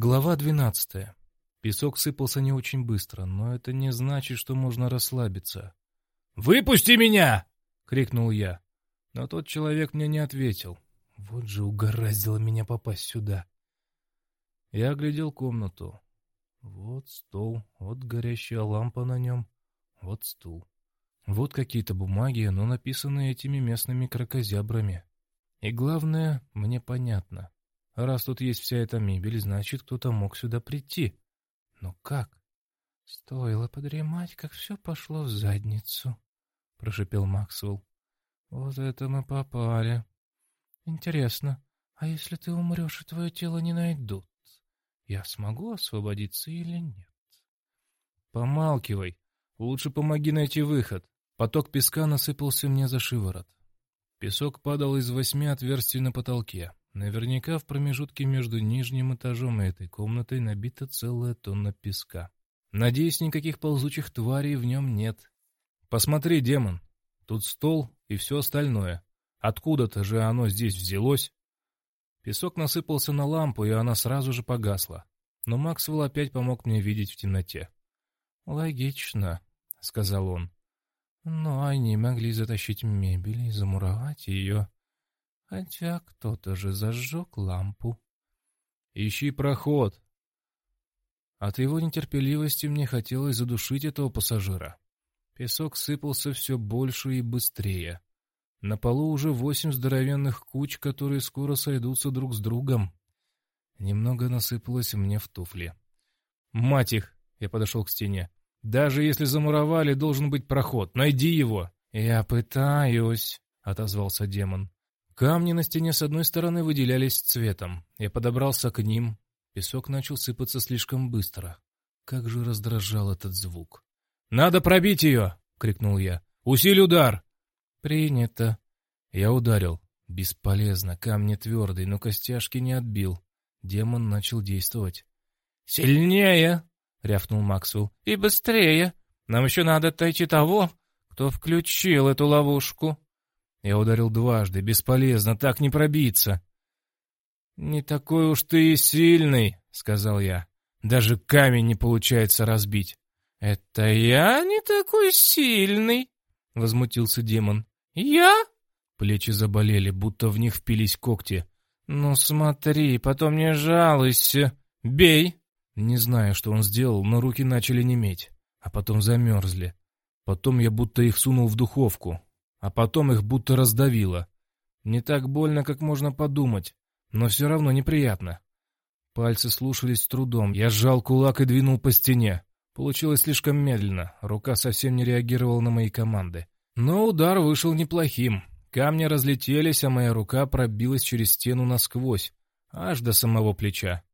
Глава двенадцатая. Песок сыпался не очень быстро, но это не значит, что можно расслабиться. «Выпусти меня!» — крикнул я. Но тот человек мне не ответил. Вот же угораздило меня попасть сюда. Я оглядел комнату. Вот стол, вот горящая лампа на нем, вот стул. Вот какие-то бумаги, но написанные этими местными крокозябрами. И главное, мне понятно. Раз тут есть вся эта мебель, значит, кто-то мог сюда прийти. Но как? Стоило подремать, как все пошло в задницу, — прошепел Максвелл. Вот это мы попали. Интересно, а если ты умрешь и твое тело не найдут, я смогу освободиться или нет? Помалкивай. Лучше помоги найти выход. Поток песка насыпался мне за шиворот. Песок падал из восьми отверстий на потолке. Наверняка в промежутке между нижним этажом и этой комнатой набита целая тонна песка. Надеюсь, никаких ползучих тварей в нем нет. Посмотри, демон. Тут стол и все остальное. Откуда-то же оно здесь взялось. Песок насыпался на лампу, и она сразу же погасла. Но Максвелл опять помог мне видеть в темноте. «Логично», — сказал он. «Но они могли затащить мебель и замуровать ее. Хотя кто-то же зажег лампу». «Ищи проход». От его нетерпеливости мне хотелось задушить этого пассажира. Песок сыпался все больше и быстрее. На полу уже восемь здоровенных куч, которые скоро сойдутся друг с другом. Немного насыпалось мне в туфли. «Мать их!» — я подошел к стене. «Даже если замуровали, должен быть проход. Найди его!» «Я пытаюсь», — отозвался демон. Камни на стене с одной стороны выделялись цветом. Я подобрался к ним. Песок начал сыпаться слишком быстро. Как же раздражал этот звук. «Надо пробить ее!» — крикнул я. «Усиль удар!» «Принято». Я ударил. Бесполезно, камни твердый, но костяшки не отбил. Демон начал действовать. «Сильнее!» — рявкнул Максвелл. «И быстрее! Нам еще надо отойти того, кто включил эту ловушку!» Я ударил дважды. Бесполезно, так не пробиться. «Не такой уж ты и сильный!» — сказал я. «Даже камень не получается разбить!» «Это я не такой сильный!» — возмутился демон. «Я?» Плечи заболели, будто в них впились когти. «Ну смотри, потом не жалуйся. Бей!» Не знаю, что он сделал, но руки начали неметь, а потом замерзли. Потом я будто их сунул в духовку, а потом их будто раздавило. Не так больно, как можно подумать, но все равно неприятно. Пальцы слушались с трудом, я сжал кулак и двинул по стене. Получилось слишком медленно, рука совсем не реагировала на мои команды. Но удар вышел неплохим. Камни разлетелись, а моя рука пробилась через стену насквозь, аж до самого плеча.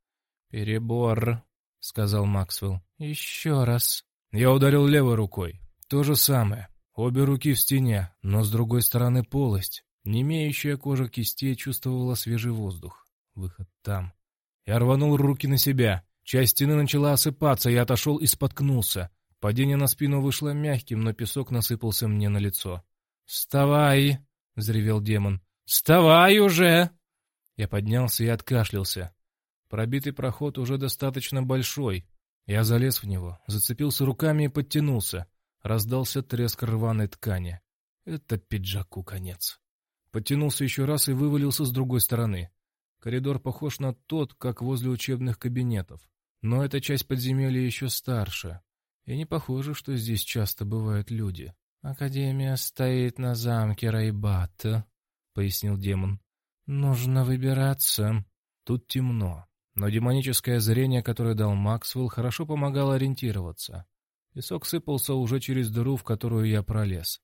«Перебор», — сказал Максвелл. «Еще раз». Я ударил левой рукой. То же самое. Обе руки в стене, но с другой стороны полость. Не имеющая кожа кистей чувствовала свежий воздух. Выход там. Я рванул руки на себя. Часть стены начала осыпаться, я отошел и споткнулся. Падение на спину вышло мягким, но песок насыпался мне на лицо. «Вставай!» — взревел демон. «Вставай уже!» Я поднялся и откашлялся. Пробитый проход уже достаточно большой. Я залез в него, зацепился руками и подтянулся. Раздался треск рваной ткани. Это пиджаку конец. Подтянулся еще раз и вывалился с другой стороны. Коридор похож на тот, как возле учебных кабинетов. Но эта часть подземелья еще старше. И не похоже, что здесь часто бывают люди. «Академия стоит на замке Райбат», — пояснил демон. «Нужно выбираться». Тут темно, но демоническое зрение, которое дал Максвелл, хорошо помогало ориентироваться. Песок сыпался уже через дыру, в которую я пролез.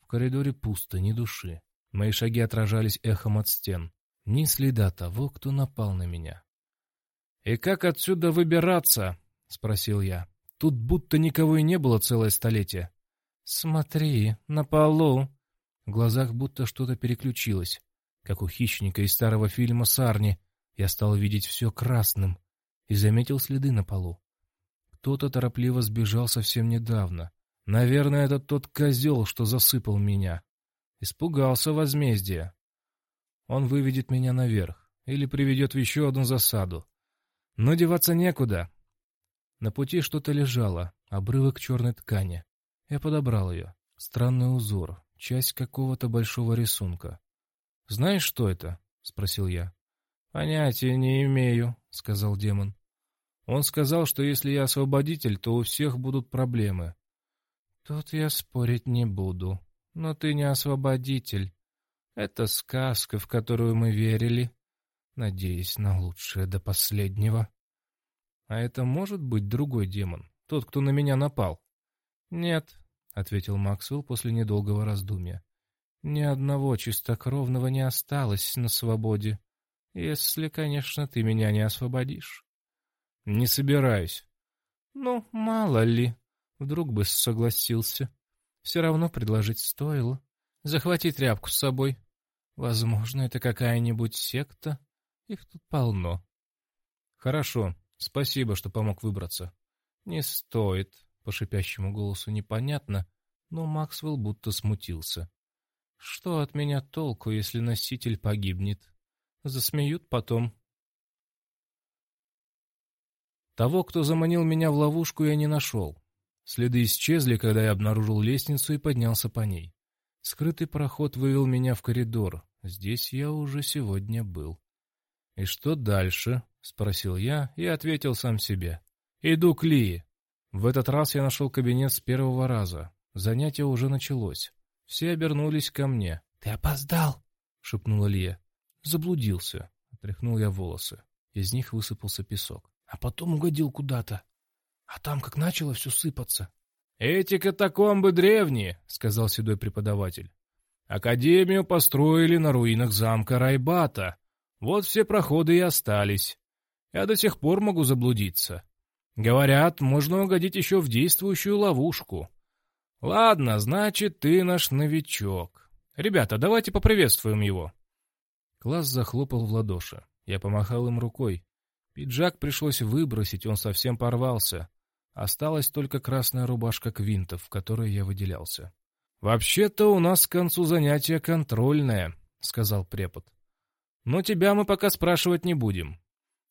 В коридоре пусто, ни души. Мои шаги отражались эхом от стен. Ни следа того, кто напал на меня. «И как отсюда выбираться?» — спросил я. «Тут будто никого и не было целое столетие». «Смотри, на полу!» В глазах будто что-то переключилось. Как у хищника из старого фильма «Сарни». Я стал видеть все красным и заметил следы на полу. Кто-то торопливо сбежал совсем недавно. Наверное, это тот козел, что засыпал меня. Испугался возмездия. Он выведет меня наверх или приведет в еще одну засаду. Но деваться некуда. На пути что-то лежало, обрывок черной ткани. Я подобрал ее. Странный узор, часть какого-то большого рисунка. «Знаешь, что это?» — спросил я. «Понятия не имею», — сказал демон. Он сказал, что если я освободитель, то у всех будут проблемы. Тут я спорить не буду. Но ты не освободитель. Это сказка, в которую мы верили, надеясь на лучшее до последнего. А это может быть другой демон, тот, кто на меня напал? Нет, — ответил Максвелл после недолгого раздумья. Ни одного чистокровного не осталось на свободе, если, конечно, ты меня не освободишь. Не собираюсь. Ну, мало ли. Вдруг бы согласился. Все равно предложить стоило. Захвати тряпку с собой. Возможно, это какая-нибудь секта. Их тут полно. Хорошо. Спасибо, что помог выбраться. Не стоит. По шипящему голосу непонятно, но Максвелл будто смутился. Что от меня толку, если носитель погибнет? Засмеют потом. Того, кто заманил меня в ловушку, я не нашел. Следы исчезли, когда я обнаружил лестницу и поднялся по ней. Скрытый проход вывел меня в коридор. Здесь я уже сегодня был. «И что дальше?» — спросил я и ответил сам себе. «Иду к Лии». В этот раз я нашел кабинет с первого раза. Занятие уже началось. Все обернулись ко мне. «Ты опоздал!» — шепнула Лия. «Заблудился». Отряхнул я волосы. Из них высыпался песок а потом угодил куда-то. А там как начало все сыпаться. «Эти катакомбы древние», — сказал седой преподаватель. «Академию построили на руинах замка Райбата. Вот все проходы и остались. Я до сих пор могу заблудиться. Говорят, можно угодить еще в действующую ловушку. Ладно, значит, ты наш новичок. Ребята, давайте поприветствуем его». Класс захлопал в ладоши. Я помахал им рукой. Пиджак пришлось выбросить, он совсем порвался. Осталась только красная рубашка квинтов, в которой я выделялся. «Вообще-то у нас к концу занятия контрольное», — сказал препод. «Но тебя мы пока спрашивать не будем.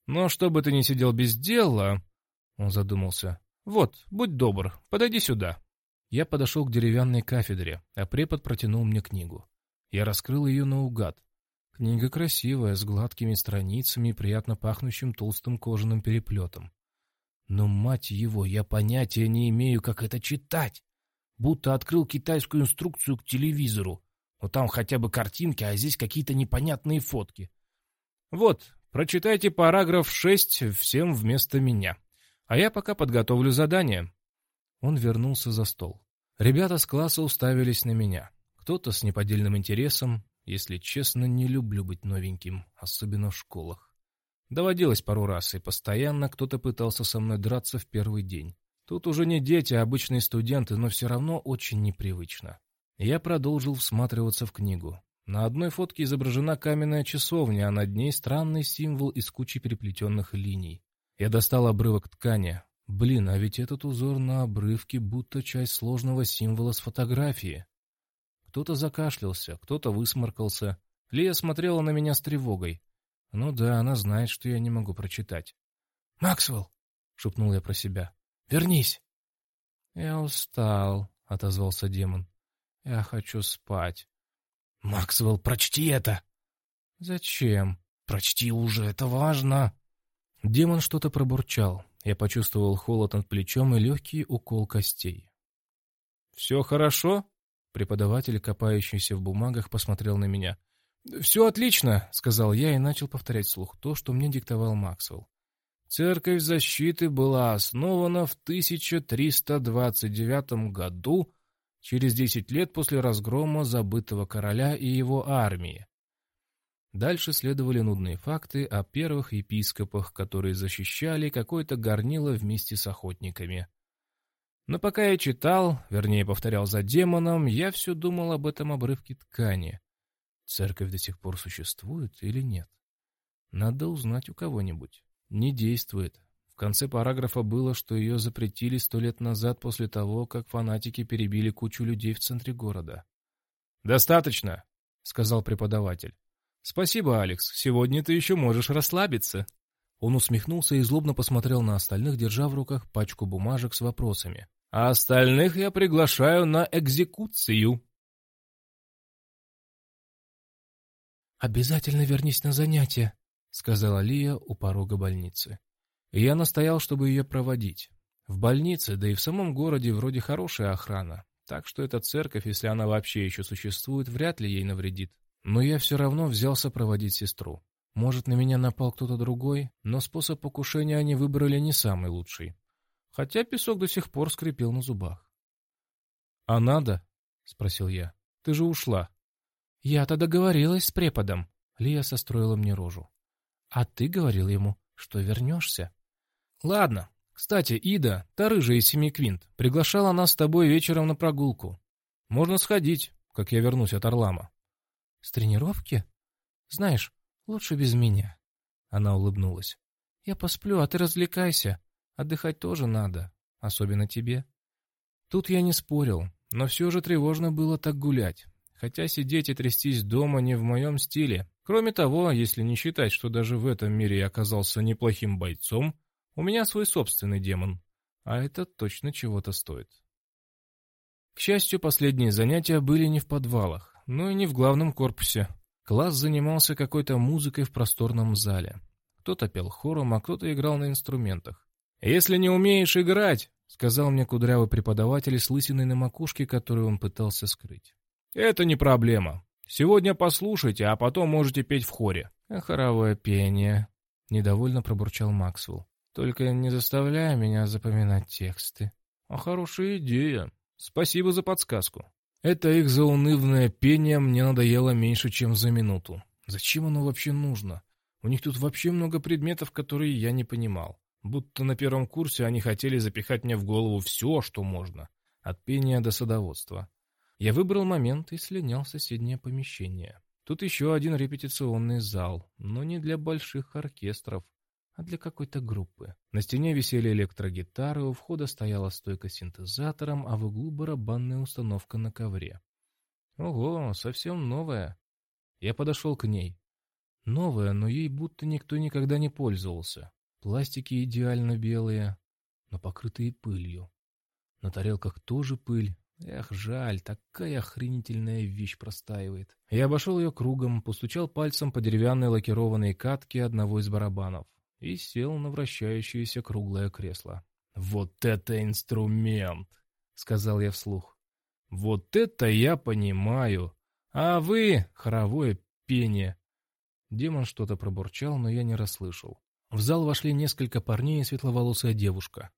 Но чтобы ты не сидел без дела...» Он задумался. «Вот, будь добр, подойди сюда». Я подошел к деревянной кафедре, а препод протянул мне книгу. Я раскрыл ее наугад. Книга красивая, с гладкими страницами и приятно пахнущим толстым кожаным переплетом. Но, мать его, я понятия не имею, как это читать. Будто открыл китайскую инструкцию к телевизору. Но там хотя бы картинки, а здесь какие-то непонятные фотки. Вот, прочитайте параграф 6 всем вместо меня. А я пока подготовлю задание. Он вернулся за стол. Ребята с класса уставились на меня. Кто-то с неподдельным интересом, если честно, не люблю быть новеньким, особенно в школах. Доводилось пару раз, и постоянно кто-то пытался со мной драться в первый день. Тут уже не дети, а обычные студенты, но все равно очень непривычно. Я продолжил всматриваться в книгу. На одной фотке изображена каменная часовня, а над ней странный символ из кучи переплетенных линий. Я достал обрывок ткани. Блин, а ведь этот узор на обрывке будто часть сложного символа с фотографии. Кто-то закашлялся, кто-то высморкался. Лия смотрела на меня с тревогой. Ну да, она знает, что я не могу прочитать. «Максвелл!» — шепнул я про себя. «Вернись!» «Я устал», — отозвался демон. «Я хочу спать». «Максвелл, прочти это!» «Зачем?» «Прочти уже, это важно!» Демон что-то пробурчал. Я почувствовал холод над плечом и легкий укол костей. «Все хорошо?» Преподаватель, копающийся в бумагах, посмотрел на меня. «Все отлично», — сказал я и начал повторять слух то, что мне диктовал Максвелл. Церковь защиты была основана в 1329 году, через 10 лет после разгрома забытого короля и его армии. Дальше следовали нудные факты о первых епископах, которые защищали какое-то горнило вместе с охотниками. Но пока я читал, вернее, повторял за демоном, я все думал об этом обрывке ткани. Церковь до сих пор существует или нет? Надо узнать у кого-нибудь. Не действует. В конце параграфа было, что ее запретили сто лет назад после того, как фанатики перебили кучу людей в центре города. «Достаточно», — сказал преподаватель. «Спасибо, Алекс. Сегодня ты еще можешь расслабиться». Он усмехнулся и злобно посмотрел на остальных, держа в руках пачку бумажек с вопросами. «А остальных я приглашаю на экзекуцию». «Обязательно вернись на занятия», — сказала Лия у порога больницы. Я настоял, чтобы ее проводить. В больнице, да и в самом городе вроде хорошая охрана, так что эта церковь, если она вообще еще существует, вряд ли ей навредит. Но я все равно взялся проводить сестру. Может, на меня напал кто-то другой, но способ покушения они выбрали не самый лучший. Хотя песок до сих пор скрипел на зубах. «А надо?» — спросил я. «Ты же ушла». «Я-то договорилась с преподом», — Лия состроила мне рожу. «А ты говорил ему, что вернешься». «Ладно. Кстати, Ида, та рыжая из семи квинт, приглашала нас с тобой вечером на прогулку. Можно сходить, как я вернусь от Орлама». «С тренировки? Знаешь, лучше без меня». Она улыбнулась. «Я посплю, а ты развлекайся. Отдыхать тоже надо, особенно тебе». Тут я не спорил, но все же тревожно было так гулять. Хотя сидеть и трястись дома не в моем стиле. Кроме того, если не считать, что даже в этом мире я оказался неплохим бойцом, у меня свой собственный демон. А это точно чего-то стоит. К счастью, последние занятия были не в подвалах, но и не в главном корпусе. Класс занимался какой-то музыкой в просторном зале. Кто-то пел хором, а кто-то играл на инструментах. «Если не умеешь играть», — сказал мне кудрявый преподаватель с лысиной на макушке, которую он пытался скрыть. «Это не проблема. Сегодня послушайте, а потом можете петь в хоре». «А хоровое пение», — недовольно пробурчал Максвелл. «Только не заставляй меня запоминать тексты». «А хорошая идея. Спасибо за подсказку». Это их заунывное пение мне надоело меньше, чем за минуту. Зачем оно вообще нужно? У них тут вообще много предметов, которые я не понимал. Будто на первом курсе они хотели запихать мне в голову все, что можно. От пения до садоводства. Я выбрал момент и слинял в соседнее помещение. Тут еще один репетиционный зал, но не для больших оркестров, а для какой-то группы. На стене висели электрогитары, у входа стояла стойка с синтезатором, а в углу барабанная установка на ковре. Ого, совсем новая. Я подошел к ней. Новая, но ей будто никто никогда не пользовался. Пластики идеально белые, но покрытые пылью. На тарелках тоже пыль, Эх, жаль, такая охренительная вещь простаивает. Я обошел ее кругом, постучал пальцем по деревянной лакированной катке одного из барабанов и сел на вращающееся круглое кресло. «Вот это инструмент!» — сказал я вслух. «Вот это я понимаю! А вы — хоровое пение!» Демон что-то пробурчал, но я не расслышал. В зал вошли несколько парней и светловолосая девушка.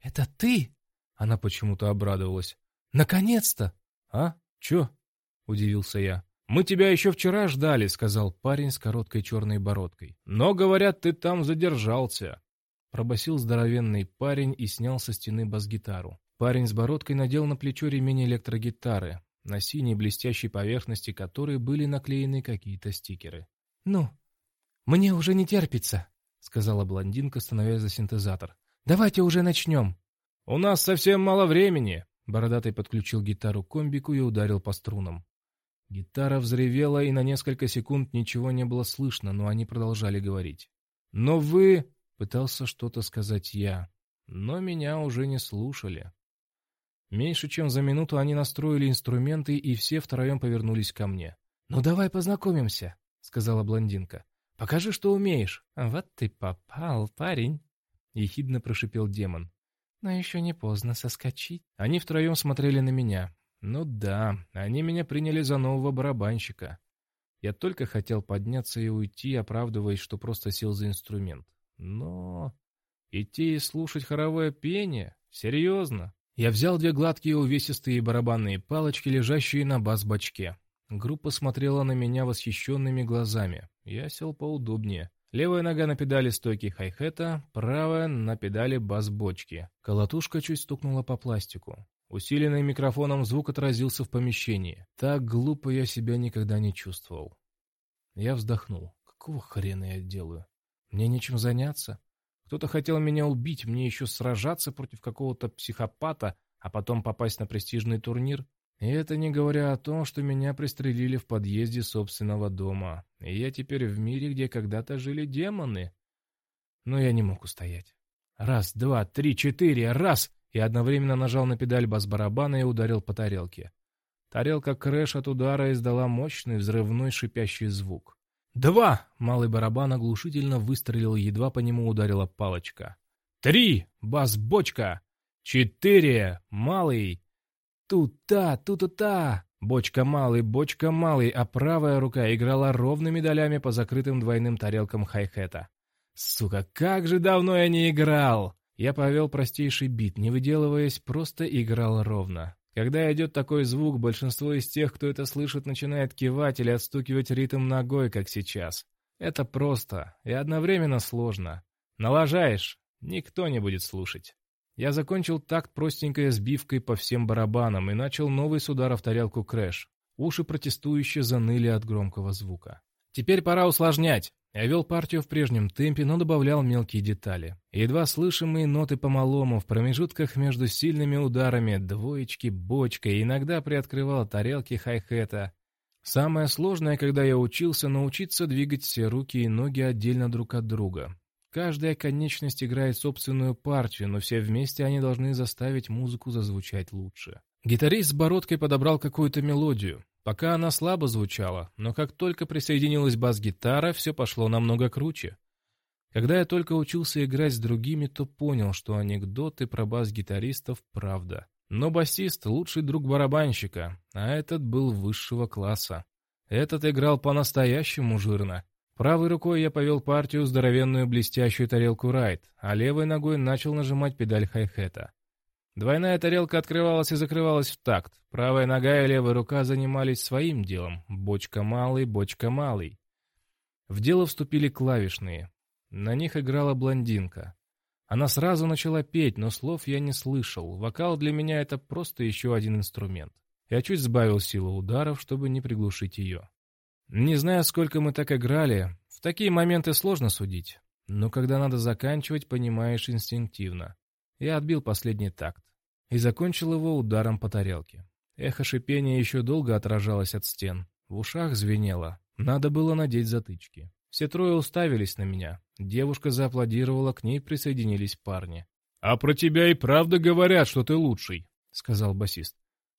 «Это ты?» Она почему-то обрадовалась. «Наконец-то!» «А? Чё?» — удивился я. «Мы тебя еще вчера ждали», — сказал парень с короткой черной бородкой. «Но, говорят, ты там задержался». Пробасил здоровенный парень и снял со стены бас-гитару. Парень с бородкой надел на плечо ремень электрогитары, на синей блестящей поверхности которой были наклеены какие-то стикеры. «Ну, мне уже не терпится», — сказала блондинка, становясь за синтезатор. «Давайте уже начнем». «У нас совсем мало времени», Бородатый подключил гитару к комбику и ударил по струнам. Гитара взревела, и на несколько секунд ничего не было слышно, но они продолжали говорить. «Но вы...» — пытался что-то сказать я, но меня уже не слушали. Меньше чем за минуту они настроили инструменты, и все втроем повернулись ко мне. «Ну давай познакомимся», — сказала блондинка. «Покажи, что умеешь». «Вот ты попал, парень», — ехидно прошипел демон. Но еще не поздно соскочить. Они втроем смотрели на меня. Ну да, они меня приняли за нового барабанщика. Я только хотел подняться и уйти, оправдываясь, что просто сел за инструмент. Но... Идти и слушать хоровое пение? Серьезно? Я взял две гладкие увесистые барабанные палочки, лежащие на бас-бачке. Группа смотрела на меня восхищенными глазами. Я сел поудобнее. Левая нога на педали стойки хай-хета, правая на педали бас-бочки. Колотушка чуть стукнула по пластику. Усиленный микрофоном звук отразился в помещении. Так глупо я себя никогда не чувствовал. Я вздохнул. Какого хрена я делаю? Мне нечем заняться? Кто-то хотел меня убить, мне еще сражаться против какого-то психопата, а потом попасть на престижный турнир? И это не говоря о том, что меня пристрелили в подъезде собственного дома. И я теперь в мире, где когда-то жили демоны. но я не мог устоять. Раз, два, три, четыре, раз! И одновременно нажал на педаль бас-барабана и ударил по тарелке. Тарелка крэш от удара издала мощный взрывной шипящий звук. «Два!» — малый барабан оглушительно выстрелил, едва по нему ударила палочка. «Три!» — бас-бочка! «Четыре!» — малый! «Тут-та, тут-та!» Бочка малый, бочка малый, а правая рука играла ровными долями по закрытым двойным тарелкам хай-хета. Сука, как же давно я не играл! Я повел простейший бит, не выделываясь, просто играл ровно. Когда идет такой звук, большинство из тех, кто это слышит, начинает кивать или отстукивать ритм ногой, как сейчас. Это просто и одновременно сложно. Налажаешь, никто не будет слушать. Я закончил такт простенькой сбивкой по всем барабанам и начал новый с удара в тарелку крэш. Уши протестующе заныли от громкого звука. Теперь пора усложнять. Я вел партию в прежнем темпе, но добавлял мелкие детали. Едва слышимые ноты по малому в промежутках между сильными ударами, двоечки, бочка, и иногда приоткрывал тарелки хай-хета. Самое сложное, когда я учился, научиться двигать все руки и ноги отдельно друг от друга. Каждая конечность играет собственную партию, но все вместе они должны заставить музыку зазвучать лучше. Гитарист с бородкой подобрал какую-то мелодию. Пока она слабо звучала, но как только присоединилась бас-гитара, все пошло намного круче. Когда я только учился играть с другими, то понял, что анекдоты про бас-гитаристов — правда. Но басист — лучший друг барабанщика, а этот был высшего класса. Этот играл по-настоящему жирно. Правой рукой я повел партию здоровенную блестящую тарелку райт, а левой ногой начал нажимать педаль хай-хета. Двойная тарелка открывалась и закрывалась в такт. Правая нога и левая рука занимались своим делом. Бочка малый, бочка малый. В дело вступили клавишные. На них играла блондинка. Она сразу начала петь, но слов я не слышал. Вокал для меня это просто еще один инструмент. Я чуть сбавил силу ударов, чтобы не приглушить ее. Не знаю, сколько мы так играли. В такие моменты сложно судить. Но когда надо заканчивать, понимаешь инстинктивно. Я отбил последний такт и закончил его ударом по тарелке. Эхо шипения еще долго отражалось от стен. В ушах звенело. Надо было надеть затычки. Все трое уставились на меня. Девушка зааплодировала, к ней присоединились парни. «А про тебя и правда говорят, что ты лучший», — сказал басист.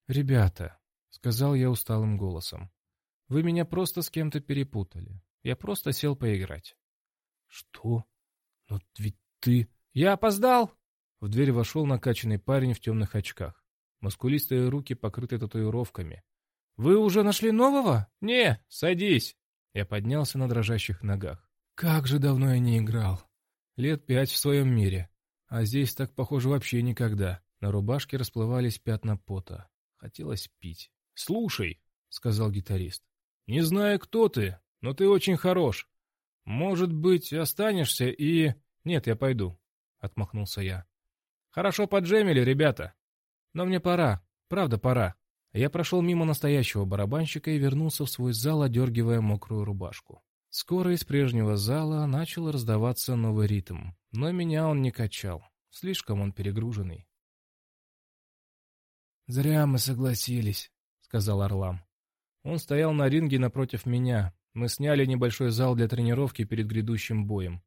«Ребята», — сказал я усталым голосом, — «вы меня просто с кем-то перепутали. Я просто сел поиграть». «Что? Но ведь ты...» «Я опоздал!» В дверь вошел накачанный парень в темных очках. Мускулистые руки покрыты татуировками. «Вы уже нашли нового?» «Не, садись!» Я поднялся на дрожащих ногах. «Как же давно я не играл! Лет пять в своем мире. А здесь так, похоже, вообще никогда. На рубашке расплывались пятна пота. Хотелось пить. «Слушай», — сказал гитарист, — «не знаю, кто ты, но ты очень хорош. Может быть, останешься и...» «Нет, я пойду», — отмахнулся я. Хорошо поджемили, ребята. Но мне пора. Правда, пора. Я прошел мимо настоящего барабанщика и вернулся в свой зал, одергивая мокрую рубашку. Скоро из прежнего зала начал раздаваться новый ритм, но меня он не качал. Слишком он перегруженный. «Зря мы согласились», — сказал Орлам. Он стоял на ринге напротив меня. Мы сняли небольшой зал для тренировки перед грядущим боем.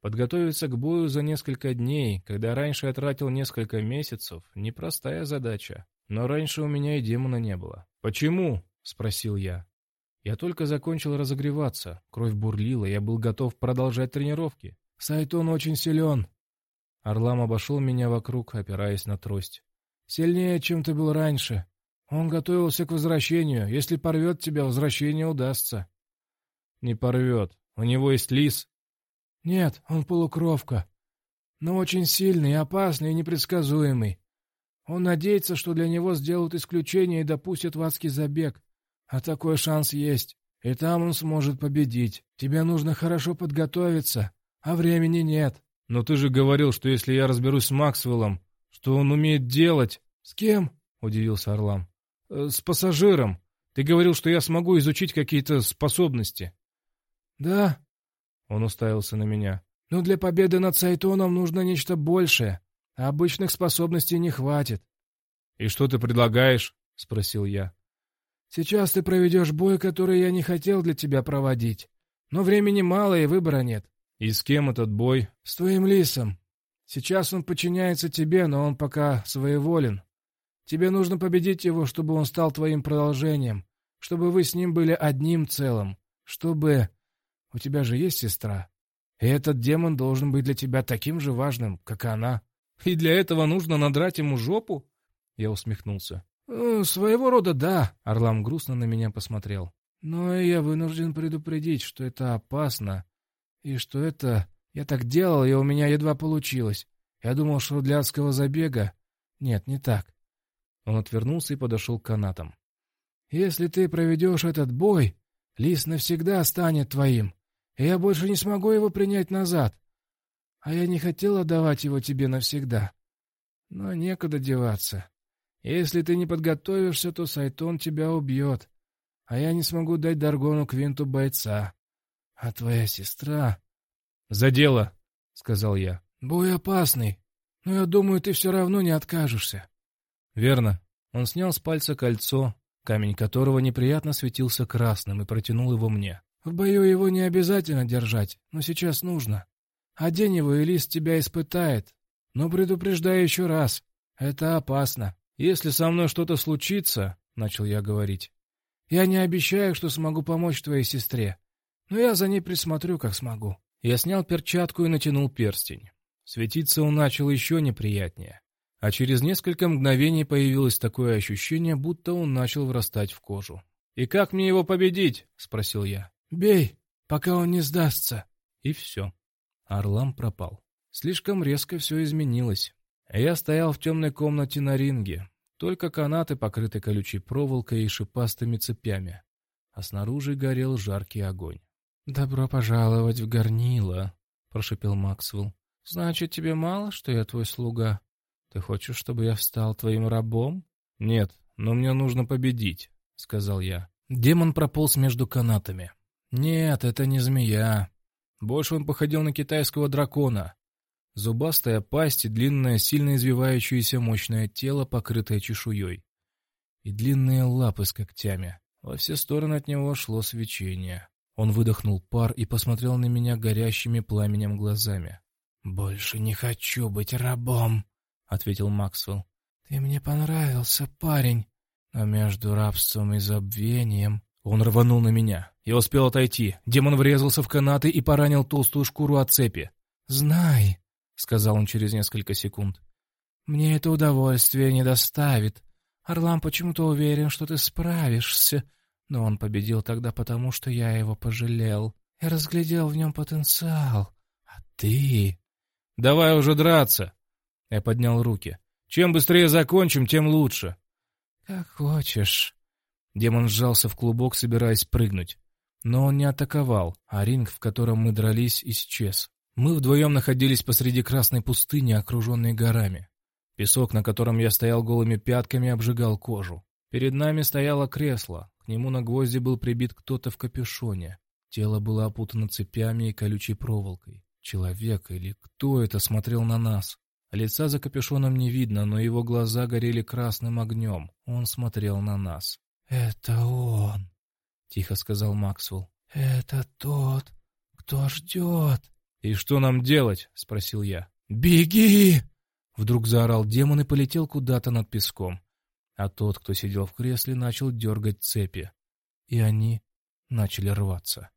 Подготовиться к бою за несколько дней, когда раньше я тратил несколько месяцев, непростая задача. Но раньше у меня и демона не было. «Почему?» — спросил я. Я только закончил разогреваться, кровь бурлила, я был готов продолжать тренировки. Сайтон очень силен. Орлам обошел меня вокруг, опираясь на трость. Сильнее, чем ты был раньше. Он готовился к возвращению. Если порвет тебя, возвращение удастся. Не порвет. У него есть лис, «Нет, он полукровка. Но очень сильный, опасный и непредсказуемый. Он надеется, что для него сделают исключение и допустят в адский забег. А такой шанс есть. И там он сможет победить. Тебе нужно хорошо подготовиться, а времени нет». «Но ты же говорил, что если я разберусь с Максвеллом, что он умеет делать...» «С кем?» — удивился Орлам. «Э, «С пассажиром. Ты говорил, что я смогу изучить какие-то способности». «Да, он уставился на меня. «Но для победы над Сайтоном нужно нечто большее. А обычных способностей не хватит». «И что ты предлагаешь?» — спросил я. «Сейчас ты проведешь бой, который я не хотел для тебя проводить. Но времени мало и выбора нет. «И с кем этот бой?» «С твоим лисом. Сейчас он подчиняется тебе, но он пока своеволен. Тебе нужно победить его, чтобы он стал твоим продолжением, чтобы вы с ним были одним целым, чтобы... У тебя же есть сестра. И этот демон должен быть для тебя таким же важным, как и она. И для этого нужно надрать ему жопу?» Я усмехнулся. «Ну, «Своего рода да», — Орлам грустно на меня посмотрел. «Но я вынужден предупредить, что это опасно, и что это... Я так делал, и у меня едва получилось. Я думал, что для адского забега... Нет, не так». Он отвернулся и подошел к канатам. «Если ты проведешь этот бой, лис навсегда станет твоим, и я больше не смогу его принять назад. А я не хотел отдавать его тебе навсегда. Но некуда деваться. Если ты не подготовишься, то Сайтон тебя убьет, а я не смогу дать Даргону Квинту бойца. А твоя сестра... — За дело, — сказал я. — Бой опасный, но я думаю, ты все равно не откажешься. — Верно. Он снял с пальца кольцо, камень которого неприятно светился красным, и протянул его мне. — В бою его не обязательно держать, но сейчас нужно. Одень его, и лист тебя испытает. Но предупреждаю еще раз, это опасно. «Если со мной что-то случится», — начал я говорить, — «я не обещаю, что смогу помочь твоей сестре, но я за ней присмотрю, как смогу». Я снял перчатку и натянул перстень. Светиться он начал еще неприятнее. А через несколько мгновений появилось такое ощущение, будто он начал врастать в кожу. «И как мне его победить?» — спросил я. «Бей, пока он не сдастся». И все. Орлам пропал. Слишком резко все изменилось. Я стоял в темной комнате на ринге. Только канаты покрыты колючей проволокой и шипастыми цепями. А снаружи горел жаркий огонь. «Добро пожаловать в горнило», — прошепел Максвелл. «Значит, тебе мало, что я твой слуга? Ты хочешь, чтобы я стал твоим рабом?» «Нет, но мне нужно победить», — сказал я. Демон прополз между канатами. «Нет, это не змея. Больше он походил на китайского дракона. Зубастая пасть и длинное, сильно извивающееся мощное тело, покрытое чешуей. И длинные лапы с когтями. Во все стороны от него шло свечение. Он выдохнул пар и посмотрел на меня горящими пламенем глазами. «Больше не хочу быть рабом», — ответил Максвелл. «Ты мне понравился, парень, но между рабством и забвением...» Он рванул на меня. Я успел отойти. Демон врезался в канаты и поранил толстую шкуру от цепи. «Знай, — сказал он через несколько секунд. «Мне это удовольствие не доставит. Орлам почему-то уверен, что ты справишься. Но он победил тогда потому, что я его пожалел. Я разглядел в нем потенциал. А ты...» «Давай уже драться!» Я поднял руки. «Чем быстрее закончим, тем лучше». «Как хочешь». Демон сжался в клубок, собираясь прыгнуть. Но он не атаковал, а ринг, в котором мы дрались, исчез. Мы вдвоем находились посреди красной пустыни, окруженной горами. Песок, на котором я стоял голыми пятками, обжигал кожу. Перед нами стояло кресло, к нему на гвозди был прибит кто-то в капюшоне. Тело было опутано цепями и колючей проволокой. Человек или кто это смотрел на нас? Лица за капюшоном не видно, но его глаза горели красным огнем. Он смотрел на нас. «Это он», — тихо сказал Максвелл. «Это тот, кто ждет». «И что нам делать?» — спросил я. «Беги!» — вдруг заорал демон и полетел куда-то над песком. А тот, кто сидел в кресле, начал дергать цепи. И они начали рваться.